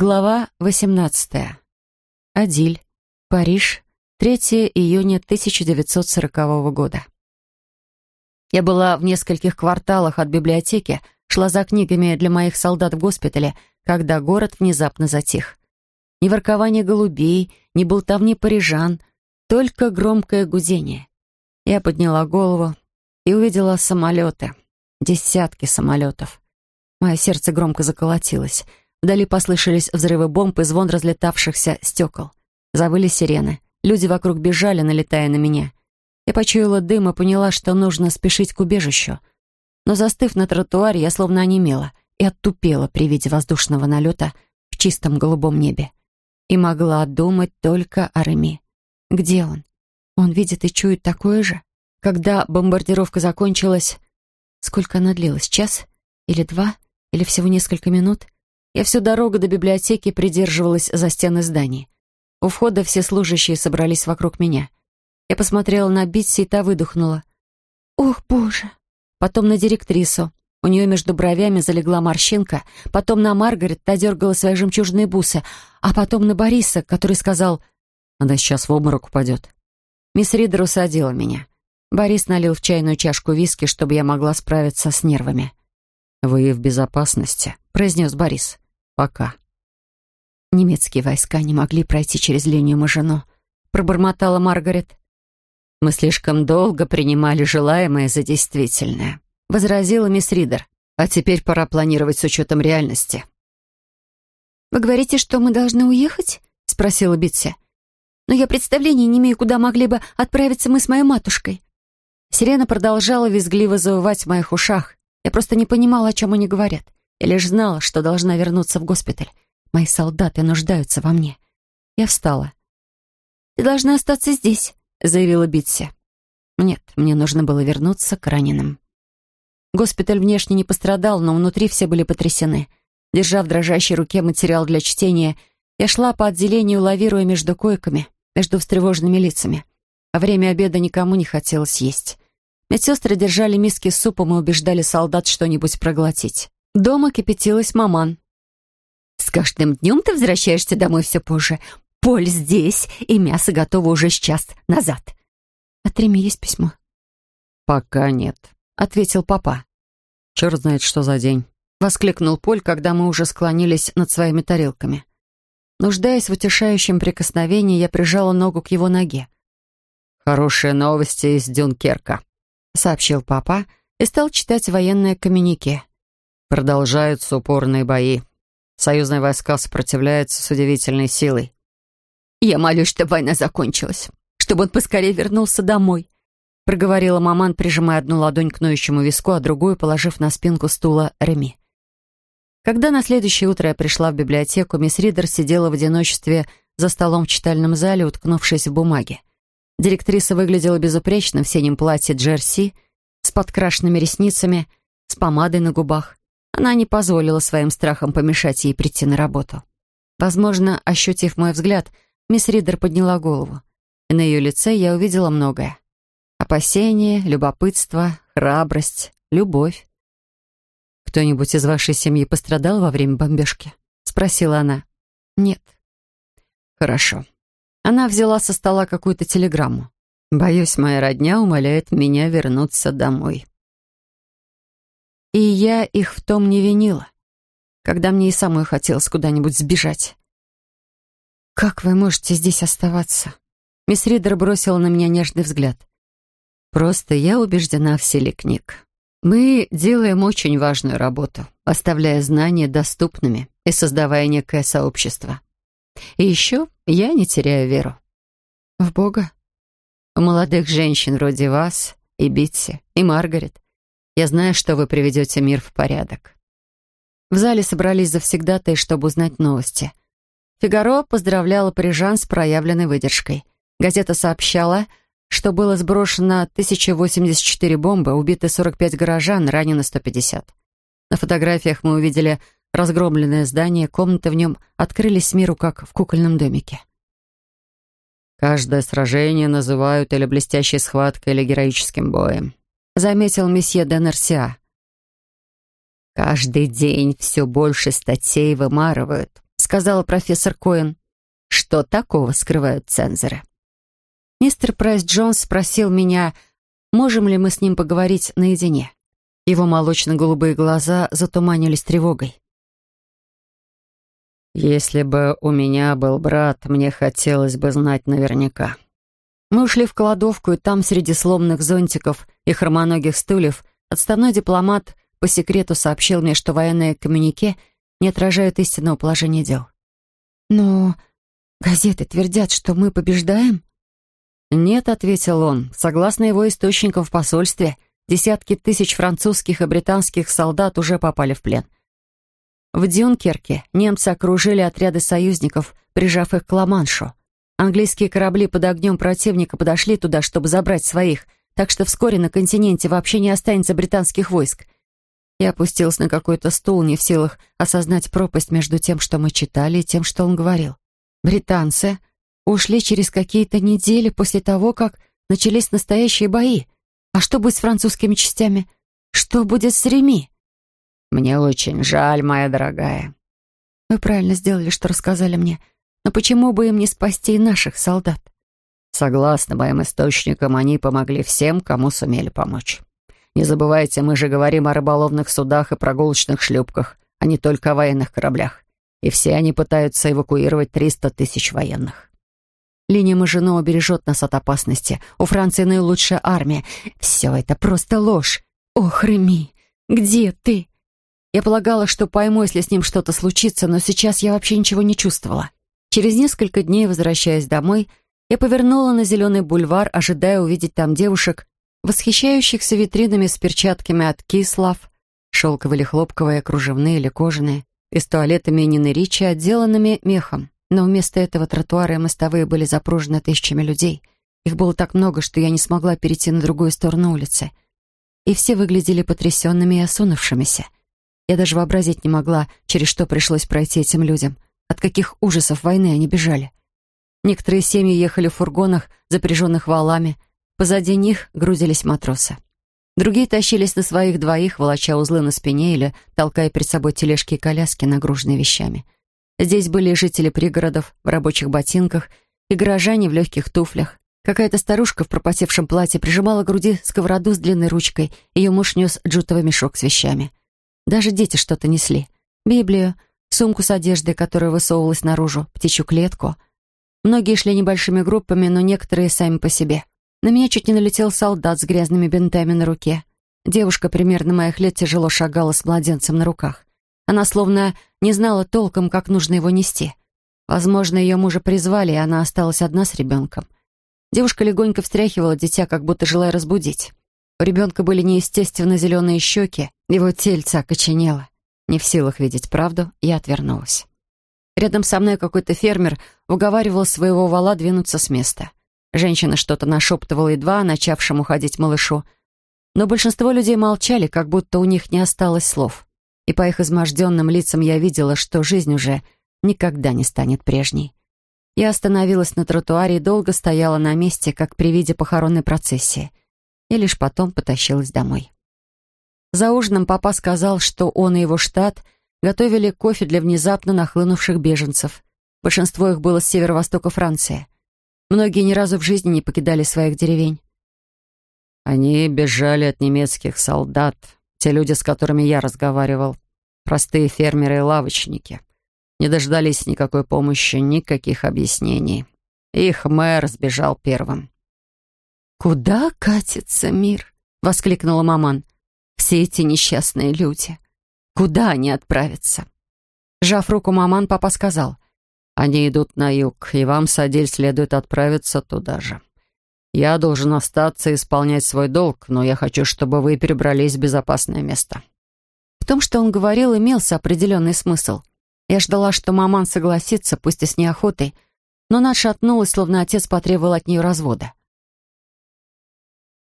Глава 18. Адиль. Париж. 3 июня 1940 года. Я была в нескольких кварталах от библиотеки, шла за книгами для моих солдат в госпитале, когда город внезапно затих. Ни воркования голубей, ни болтовни парижан, только громкое гудение. Я подняла голову и увидела самолеты. Десятки самолетов. Мое сердце громко заколотилось — Вдали послышались взрывы бомб и звон разлетавшихся стекол. Завыли сирены. Люди вокруг бежали, налетая на меня. Я почуяла дым и поняла, что нужно спешить к убежищу. Но застыв на тротуаре, я словно онемела и оттупела при виде воздушного налета в чистом голубом небе. И могла думать только о Реми. Где он? Он видит и чует такое же? Когда бомбардировка закончилась... Сколько она длилась? Час? Или два? Или всего несколько минут? — я всю дорогу до библиотеки придерживалась за стены здания. У входа все служащие собрались вокруг меня. Я посмотрела на Битси, и та выдохнула. «Ох, боже!» Потом на директрису. У нее между бровями залегла морщинка. Потом на Маргарет, та дергала свои жемчужные бусы. А потом на Бориса, который сказал, «Она сейчас в обморок упадет». Мисс Ридер усадила меня. Борис налил в чайную чашку виски, чтобы я могла справиться с нервами. «Вы в безопасности», — произнес Борис. Пока. Немецкие войска не могли пройти через линию Мажино, пробормотала Маргарет. Мы слишком долго принимали желаемое за действительное, возразила мисс Ридер. А теперь пора планировать с учетом реальности. «Вы говорите, что мы должны уехать?» — спросила Битси. «Но я представления не имею, куда могли бы отправиться мы с моей матушкой». Сирена продолжала визгливо завывать в моих ушах. Я просто не понимала, о чем они говорят. Я лишь знала, что должна вернуться в госпиталь. Мои солдаты нуждаются во мне. Я встала. «Ты должна остаться здесь», — заявила Битси. «Нет, мне нужно было вернуться к раненым». Госпиталь внешне не пострадал, но внутри все были потрясены. Держа в дрожащей руке материал для чтения, я шла по отделению, лавируя между койками, между встревоженными лицами. А время обеда никому не хотелось есть. Медсестры держали миски с супом и убеждали солдат что-нибудь проглотить. Дома кипятилась маман. «С каждым днем ты возвращаешься домой все позже. Поль здесь, и мясо готово уже с час назад». «От Реми есть письмо?» «Пока нет», — ответил папа. «Черт знает, что за день», — воскликнул Поль, когда мы уже склонились над своими тарелками. Нуждаясь в утешающем прикосновении, я прижала ногу к его ноге. «Хорошие новости из Дюнкерка», — сообщил папа и стал читать военное коммюнике. Продолжаются упорные бои. Союзные войска сопротивляются с удивительной силой. «Я молюсь, чтобы война закончилась, чтобы он поскорее вернулся домой», проговорила маман, прижимая одну ладонь к ноющему виску, а другую положив на спинку стула Реми. Когда на следующее утро я пришла в библиотеку, мисс Ридер сидела в одиночестве за столом в читальном зале, уткнувшись в бумаге. Директриса выглядела безупречно в синем платье джерси, с подкрашенными ресницами, с помадой на губах. Она не позволила своим страхам помешать ей прийти на работу. Возможно, ощутив мой взгляд, мисс Ридер подняла голову. И на ее лице я увидела многое. Опасение, любопытство, храбрость, любовь. «Кто-нибудь из вашей семьи пострадал во время бомбежки?» — спросила она. «Нет». «Хорошо». Она взяла со стола какую-то телеграмму. «Боюсь, моя родня умоляет меня вернуться домой». И я их в том не винила, когда мне и самой хотелось куда-нибудь сбежать. «Как вы можете здесь оставаться?» Мисс Ридер бросила на меня нежный взгляд. «Просто я убеждена в силе книг. Мы делаем очень важную работу, оставляя знания доступными и создавая некое сообщество. И еще я не теряю веру. В Бога? У молодых женщин вроде вас, и Битси, и Маргарет я знаю, что вы приведете мир в порядок». В зале собрались завсегдатые, чтобы узнать новости. «Фигаро» поздравляла парижан с проявленной выдержкой. Газета сообщала, что было сброшено 1084 бомбы, убиты 45 горожан, ранено 150. На фотографиях мы увидели разгромленное здание, комнаты в нем открылись миру, как в кукольном домике. Каждое сражение называют или блестящей схваткой, или героическим боем заметил месье де Нерсиа. «Каждый день все больше статей вымарывают», — сказала профессор Коэн. «Что такого скрывают цензоры?» Мистер Прайс Джонс спросил меня, можем ли мы с ним поговорить наедине. Его молочно-голубые глаза затуманились тревогой. «Если бы у меня был брат, мне хотелось бы знать наверняка». Мы ушли в кладовку, и там, среди сломанных зонтиков и хромоногих стульев, отставной дипломат по секрету сообщил мне, что военные коммюнике не отражают истинного положения дел. «Но газеты твердят, что мы побеждаем?» «Нет», — ответил он, — «согласно его источникам в посольстве, десятки тысяч французских и британских солдат уже попали в плен. В Дюнкерке немцы окружили отряды союзников, прижав их к Ла-Маншу. Английские корабли под огнем противника подошли туда, чтобы забрать своих, так что вскоре на континенте вообще не останется британских войск. Я опустился на какой-то стул, не в силах осознать пропасть между тем, что мы читали, и тем, что он говорил. Британцы ушли через какие-то недели после того, как начались настоящие бои. А что будет с французскими частями? Что будет с Реми? Мне очень жаль, моя дорогая. Вы правильно сделали, что рассказали мне. Но почему бы им не спасти и наших солдат? Согласно моим источникам, они помогли всем, кому сумели помочь. Не забывайте, мы же говорим о рыболовных судах и прогулочных шлюпках, а не только о военных кораблях. И все они пытаются эвакуировать 300 тысяч военных. Линия Мажино убережет нас от опасности. У Франции наилучшая армия. Все это просто ложь. Ох, Реми, где ты? Я полагала, что пойму, если с ним что-то случится, но сейчас я вообще ничего не чувствовала. Через несколько дней, возвращаясь домой, я повернула на зеленый бульвар, ожидая увидеть там девушек, восхищающихся витринами с перчатками от Кислав, шелковые или хлопковые, кружевные или кожаные, и с туалетами Нины Ричи, отделанными мехом. Но вместо этого тротуары и мостовые были запружены тысячами людей. Их было так много, что я не смогла перейти на другую сторону улицы. И все выглядели потрясенными и осунувшимися. Я даже вообразить не могла, через что пришлось пройти этим людям, от каких ужасов войны они бежали. Некоторые семьи ехали в фургонах, запряженных валами. Позади них грузились матросы. Другие тащились на своих двоих, волоча узлы на спине или толкая перед собой тележки и коляски, нагруженные вещами. Здесь были жители пригородов в рабочих ботинках и горожане в легких туфлях. Какая-то старушка в пропотевшем платье прижимала к груди сковороду с длинной ручкой. Ее муж нес джутовый мешок с вещами. Даже дети что-то несли. Библию, сумку с одеждой, которая высовывалась наружу, птичью клетку. Многие шли небольшими группами, но некоторые сами по себе. На меня чуть не налетел солдат с грязными бинтами на руке. Девушка примерно моих лет тяжело шагала с младенцем на руках. Она словно не знала толком, как нужно его нести. Возможно, ее мужа призвали, и она осталась одна с ребенком. Девушка легонько встряхивала дитя, как будто желая разбудить. У ребенка были неестественно зеленые щеки, его тельце окоченело. Не в силах видеть правду, я отвернулась. Рядом со мной какой-то фермер уговаривал своего вала двинуться с места. Женщина что-то нашептывала едва начавшему ходить малышу, но большинство людей молчали, как будто у них не осталось слов и по их изможденным лицам я видела, что жизнь уже никогда не станет прежней. Я остановилась на тротуаре и долго стояла на месте, как при виде похоронной процессии, и лишь потом потащилась домой. За ужином папа сказал, что он и его штат готовили кофе для внезапно нахлынувших беженцев. Большинство их было с северо-востока Франции. Многие ни разу в жизни не покидали своих деревень. Они бежали от немецких солдат, те люди, с которыми я разговаривал, простые фермеры и лавочники, не дождались никакой помощи, никаких объяснений. Их мэр сбежал первым. «Куда катится мир?» — воскликнула маман. «Все эти несчастные люди. Куда они отправятся?» Жав руку маман, папа сказал. «Они идут на юг, и вам, Садель, следует отправиться туда же. Я должен остаться и исполнять свой долг, но я хочу, чтобы вы перебрались в безопасное место». В том, что он говорил, имелся определенный смысл. Я ждала, что маман согласится, пусть и с неохотой, но она шатнулась, словно отец потребовал от нее развода.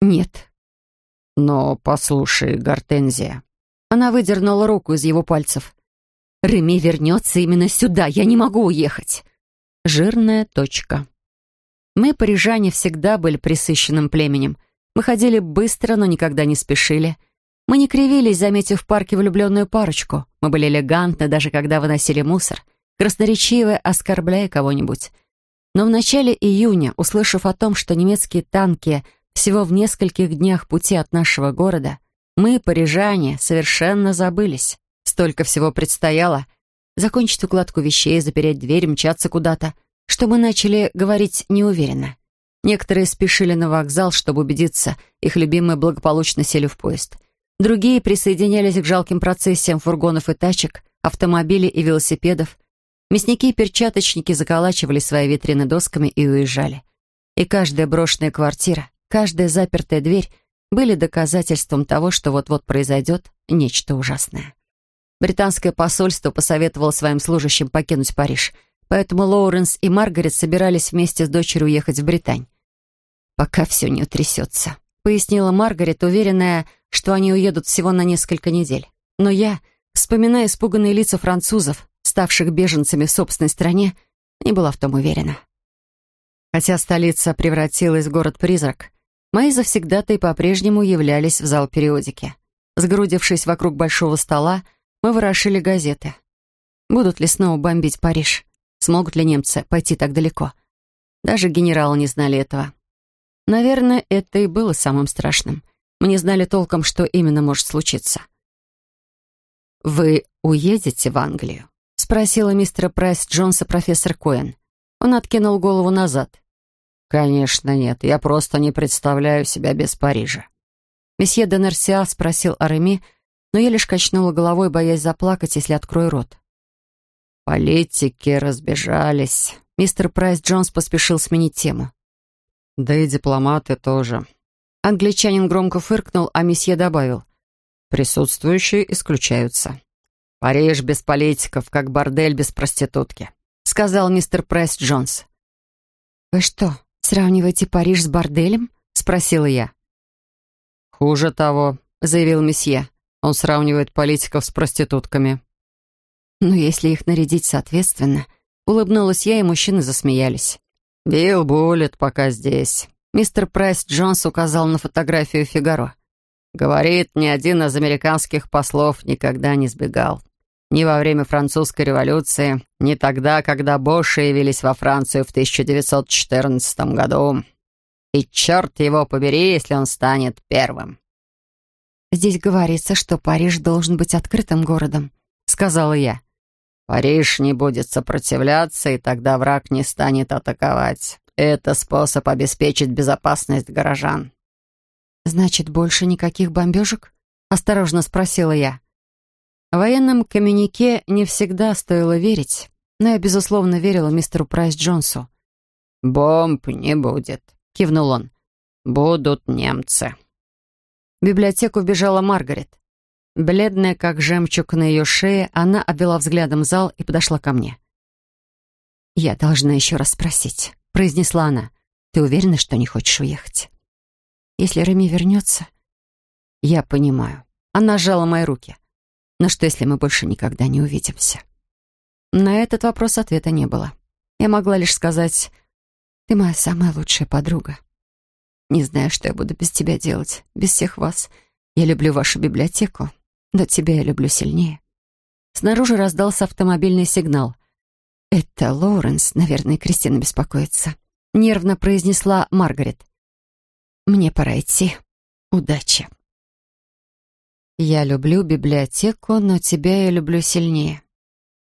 «Нет». «Но послушай, Гортензия». Она выдернула руку из его пальцев. «Реми вернется именно сюда, я не могу уехать». Жирная точка. Мы, парижане, всегда были присыщенным племенем. Мы ходили быстро, но никогда не спешили. Мы не кривились, заметив в парке влюбленную парочку. Мы были элегантны, даже когда выносили мусор. красноречиво оскорбляя кого-нибудь. Но в начале июня, услышав о том, что немецкие танки всего в нескольких днях пути от нашего города, мы, парижане, совершенно забылись. Столько всего предстояло. Закончить укладку вещей, запереть дверь, мчаться куда-то, что мы начали говорить неуверенно. Некоторые спешили на вокзал, чтобы убедиться, их любимые благополучно сели в поезд. Другие присоединялись к жалким процессиям фургонов и тачек, автомобилей и велосипедов. Мясники и перчаточники заколачивали свои витрины досками и уезжали. И каждая брошенная квартира, каждая запертая дверь были доказательством того, что вот-вот произойдет нечто ужасное. Британское посольство посоветовало своим служащим покинуть Париж, поэтому Лоуренс и Маргарет собирались вместе с дочерью уехать в Британь. «Пока все не утрясется», — пояснила Маргарет, уверенная, что они уедут всего на несколько недель. Но я, вспоминая испуганные лица французов, ставших беженцами в собственной стране, не была в том уверена. Хотя столица превратилась в город-призрак, мои завсегдатые по-прежнему являлись в зал периодики. Сгрудившись вокруг большого стола, мы ворошили газеты. Будут ли снова бомбить Париж? Смогут ли немцы пойти так далеко? Даже генералы не знали этого. Наверное, это и было самым страшным — мы не знали толком, что именно может случиться. «Вы уедете в Англию?» — спросила мистера Прайс Джонса профессор Коэн. Он откинул голову назад. «Конечно нет, я просто не представляю себя без Парижа». Месье де Нерсиа спросил о Реми, но я лишь качнула головой, боясь заплакать, если открою рот. Политики разбежались. Мистер Прайс Джонс поспешил сменить тему. Да и дипломаты тоже. Англичанин громко фыркнул, а месье добавил. «Присутствующие исключаются». «Париж без политиков, как бордель без проститутки», — сказал мистер Прайс Джонс. «Вы что, сравниваете Париж с борделем?» — спросила я. «Хуже того», — заявил месье. «Он сравнивает политиков с проститутками». «Ну, если их нарядить соответственно», — улыбнулась я, и мужчины засмеялись. «Билл Буллет пока здесь. Мистер Прайс Джонс указал на фотографию Фигаро. Говорит, ни один из американских послов никогда не сбегал. Ни во время французской революции, ни тогда, когда Боши явились во Францию в 1914 году. И черт его побери, если он станет первым. «Здесь говорится, что Париж должен быть открытым городом», — сказала я. «Париж не будет сопротивляться, и тогда враг не станет атаковать. Это способ обеспечить безопасность горожан». «Значит, больше никаких бомбежек?» — осторожно спросила я. В военном коммюнике не всегда стоило верить, но я, безусловно, верила мистеру Прайс Джонсу. «Бомб не будет», — кивнул он. «Будут немцы». В библиотеку вбежала Маргарет. Бледная, как жемчуг на ее шее, она обвела взглядом зал и подошла ко мне. «Я должна еще раз спросить произнесла она. «Ты уверена, что не хочешь уехать?» «Если Реми вернется...» «Я понимаю». Она сжала мои руки. «Но что, если мы больше никогда не увидимся?» На этот вопрос ответа не было. Я могла лишь сказать, «Ты моя самая лучшая подруга. Не знаю, что я буду без тебя делать, без всех вас. Я люблю вашу библиотеку, но тебя я люблю сильнее». Снаружи раздался автомобильный сигнал. «Это Лоуренс, наверное, Кристина беспокоится», — нервно произнесла Маргарет. «Мне пора идти. Удачи». «Я люблю библиотеку, но тебя я люблю сильнее».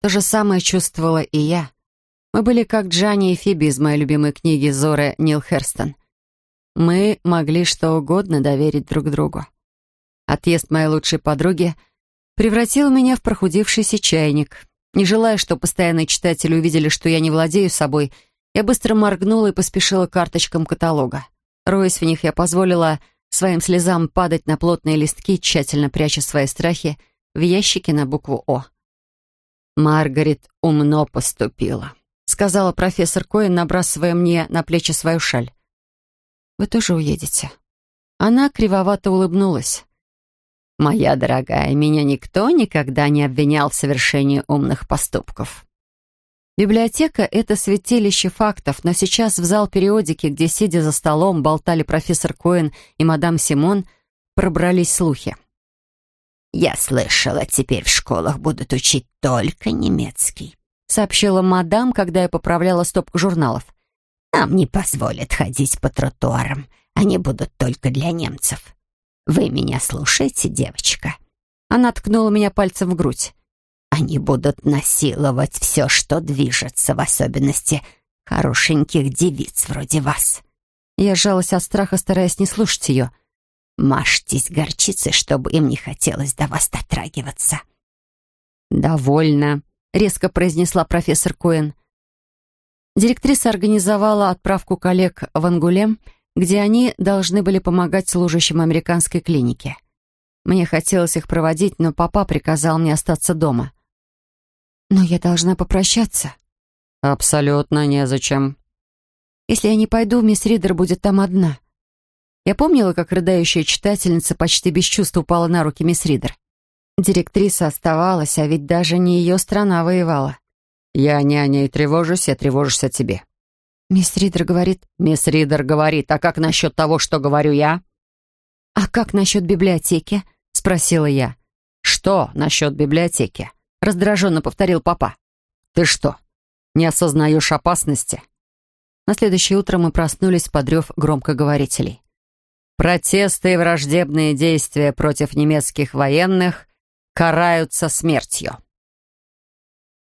То же самое чувствовала и я. Мы были как Джанни и Фиби из моей любимой книги Зоры Нил Херстон. Мы могли что угодно доверить друг другу. Отъезд моей лучшей подруги превратил меня в прохудившийся чайник, не желая, чтобы постоянные читатели увидели, что я не владею собой, я быстро моргнула и поспешила карточкам каталога. Роясь в них, я позволила своим слезам падать на плотные листки, тщательно пряча свои страхи в ящике на букву «О». «Маргарет умно поступила», — сказала профессор Коэн, набрасывая мне на плечи свою шаль. «Вы тоже уедете?» Она кривовато улыбнулась. «Моя дорогая, меня никто никогда не обвинял в совершении умных поступков». Библиотека — это святилище фактов, но сейчас в зал периодики, где, сидя за столом, болтали профессор Коэн и мадам Симон, пробрались слухи. «Я слышала, теперь в школах будут учить только немецкий», — сообщила мадам, когда я поправляла стопку журналов. «Нам не позволят ходить по тротуарам. Они будут только для немцев. Вы меня слушаете, девочка?» Она ткнула меня пальцем в грудь. «Они будут насиловать все, что движется, в особенности хорошеньких девиц вроде вас». Я сжалась от страха, стараясь не слушать ее. «Мажьтесь горчицей, чтобы им не хотелось до вас дотрагиваться». «Довольно», — резко произнесла профессор Коэн. Директриса организовала отправку коллег в Ангулем, где они должны были помогать служащим американской клиники. Мне хотелось их проводить, но папа приказал мне остаться дома. «Но я должна попрощаться». «Абсолютно незачем». «Если я не пойду, мисс Ридер будет там одна». Я помнила, как рыдающая читательница почти без чувств упала на руки мисс Ридер. Директриса оставалась, а ведь даже не ее страна воевала. «Я не о ней тревожусь, я тревожусь о тебе». Мисс Ридер говорит... Мисс Ридер говорит, а как насчет того, что говорю я? «А как насчет библиотеки?» — спросила я. «Что насчет библиотеки?» — раздраженно повторил папа. «Ты что, не осознаешь опасности?» На следующее утро мы проснулись под рев громкоговорителей. «Протесты и враждебные действия против немецких военных караются смертью.